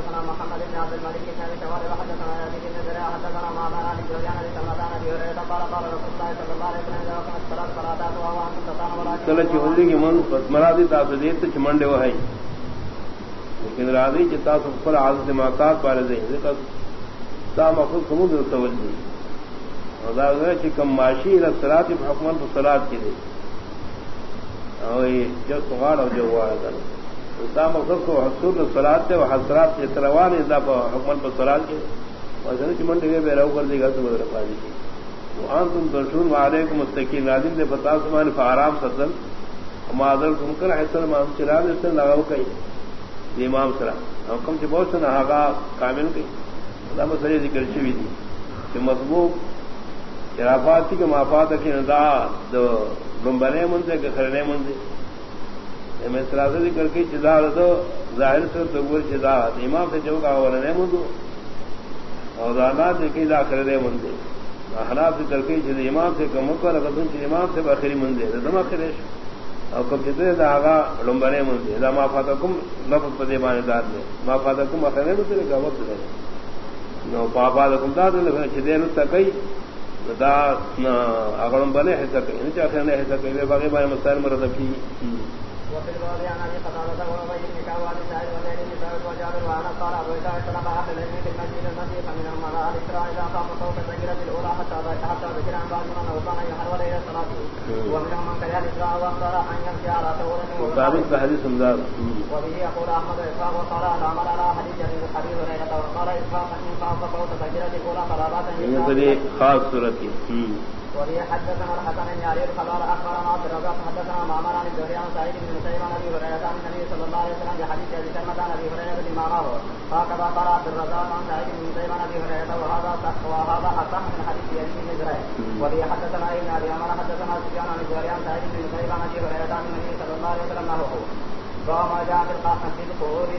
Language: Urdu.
حدثنا محمد بن عبد الملك بن ابي شوال وحدثنا يزيد بن زريع حدثنا معمر عن بن سمعان ابي هريره قال قال رسول الله صلى الله عليه وسلم اذا وقعت الصلاه فلا تاتوا وانتم تطعمون ولكن کله چې هلي کې من مرادي تاسو دې ته چمنډه وای لیکن راضي چې تاسو پر عادت ماقات باندې دې ځکه تا مخصوص کوم د تولدي او دا چې کوم ماشي له صلات په حکم په صلات کې دي. او یې جو سوال او جواب ده. دا مقصد کو حصول صلات ته او حضرات سے تروان دا په حکم په صلات کې او ځنه چې منډه به راو کر دیګا ته بدر پاتې شي وانتم ترشون وعلیکم مستقیم نازل دے پتا سمان فارام سدن مادر تم کر حسن ما چلا دے سن لگاو کئی۔ امام سرا۔ حکم چ بہت سن ہاگا کامل کئی۔ دا مسئلے ذکر چوی دی۔ کہ مطبوب شرافات کی مافات کی ندا دو گمبنے منزے کہ خرنے منزے میں سراسہ ذکر کی چدا دو ظاہر سے تو گور چدا امام سے جو کا ورنے مندو اور دانا دیکھی دا خرنے منزے احناف سے ترکی جد امام سے کم کر رقم چ امام سے بخری مندے دم خریش اور کم جتنے دا آگا لمبنے مندے دا ما فاتکم لفظ پدے بانے دار دے ما فاتکم اخرے مندے کا وقت دے نو پاپا دکم دا دے لفظ چدے نتا کئی دا اگرم بنے ہے سکے ان چاہتے ہیں ہے سکے باقی بانے مسائل مرد کی۔ وفي الباب عن ابي قتاده وابي بن كعب وابي سعيد وزيد بن ثابت وجابر وعن قال ابو اسحاق اختلف اهل العلم في المسجد المسجد فمنهم من راى الاسراء اذا قام فوق السجره الاولى حتى حتى ذكر عن بعض من انه كان يحرول الى الصلاه ومنهم من كره الاسراء واختار ان يمشي على ثوره مطابق بحديث امداد وبه يقول احمد اسحاق وقال العمل على حديث حديث هريره وقال اسحاق ان قام فوق السجره الاولى فلا باس ان خاص صورت کی وهي حدثنا الحسن بن علي الخبر اخبرنا عبد الرزاق حدثنا معمر عن الزهري عن سعيد بن مسيب عن ابي هريره عن النبي صلى الله عليه وسلم بحديث ابي سلمه عن ابي هريره بما رواه هكذا قال عبد الرزاق عن سعيد بن مسيب عن ابي هريره وهذا وهذا اصح من حديث يزيد بن زريع وهي حدثنا ابن ابي عمر، حدثنا سفيان عن الزهري عن سعيد بن مسيب عن ابي هريره عن النبي صلى الله عليه وسلم نحوه وما جاء في القاسم في القبور